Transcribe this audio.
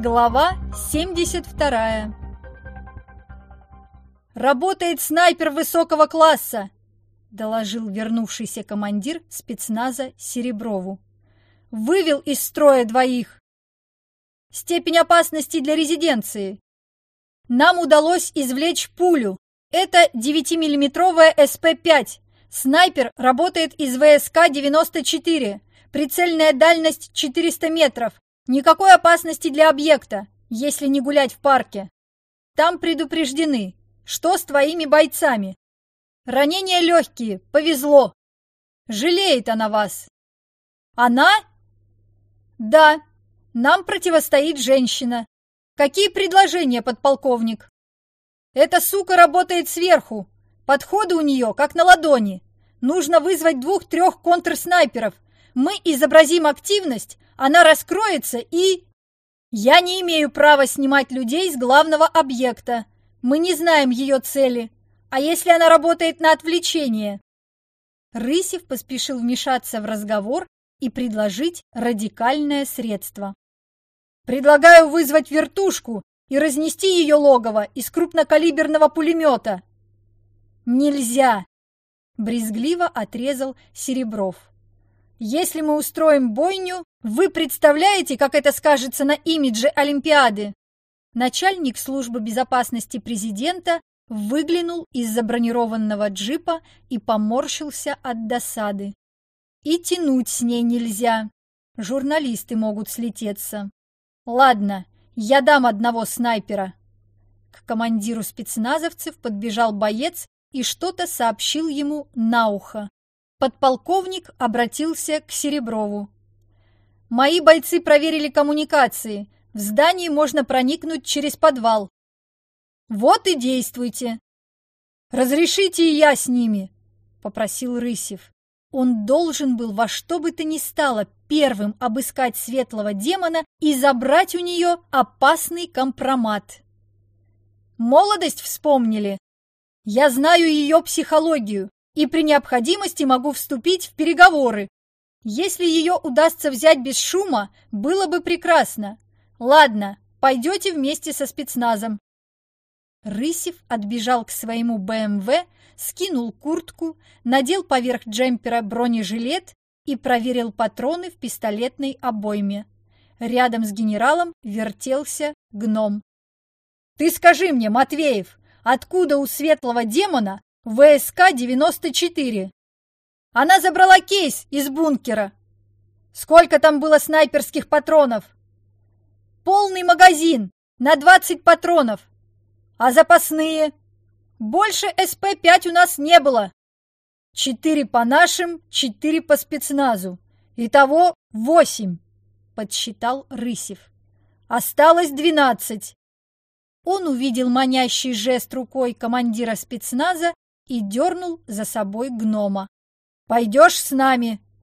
Глава 72 «Работает снайпер высокого класса!» — доложил вернувшийся командир спецназа Сереброву. «Вывел из строя двоих. Степень опасности для резиденции. Нам удалось извлечь пулю. Это 9-миллиметровая СП-5. Снайпер работает из ВСК-94. Прицельная дальность 400 метров. Никакой опасности для объекта, если не гулять в парке. Там предупреждены. Что с твоими бойцами? Ранения легкие, повезло. Жалеет она вас. Она? Да, нам противостоит женщина. Какие предложения, подполковник? Эта сука работает сверху. Подходы у нее, как на ладони. Нужно вызвать двух-трех контрснайперов. Мы изобразим активность, она раскроется и... Я не имею права снимать людей с главного объекта. Мы не знаем ее цели. А если она работает на отвлечение? Рысев поспешил вмешаться в разговор и предложить радикальное средство. Предлагаю вызвать вертушку и разнести ее логово из крупнокалиберного пулемета. Нельзя! Брезгливо отрезал Серебров. Если мы устроим бойню, вы представляете, как это скажется на имидже Олимпиады? Начальник службы безопасности президента выглянул из забронированного джипа и поморщился от досады. И тянуть с ней нельзя. Журналисты могут слететься. Ладно, я дам одного снайпера. К командиру спецназовцев подбежал боец и что-то сообщил ему на ухо. Подполковник обратился к Сереброву. «Мои бойцы проверили коммуникации. В здании можно проникнуть через подвал. Вот и действуйте. Разрешите и я с ними, попросил Рысев. Он должен был во что бы то ни стало первым обыскать светлого демона и забрать у нее опасный компромат. Молодость вспомнили. Я знаю ее психологию и при необходимости могу вступить в переговоры. Если ее удастся взять без шума, было бы прекрасно. Ладно, пойдете вместе со спецназом. Рысев отбежал к своему БМВ, скинул куртку, надел поверх джемпера бронежилет и проверил патроны в пистолетной обойме. Рядом с генералом вертелся гном. «Ты скажи мне, Матвеев, откуда у светлого демона ВСК-94. Она забрала кейс из бункера. Сколько там было снайперских патронов? Полный магазин на 20 патронов. А запасные? Больше СП-5 у нас не было. Четыре по нашим, четыре по спецназу. Итого восемь, подсчитал Рысев. Осталось двенадцать. Он увидел манящий жест рукой командира спецназа и дернул за собой гнома. «Пойдешь с нами?»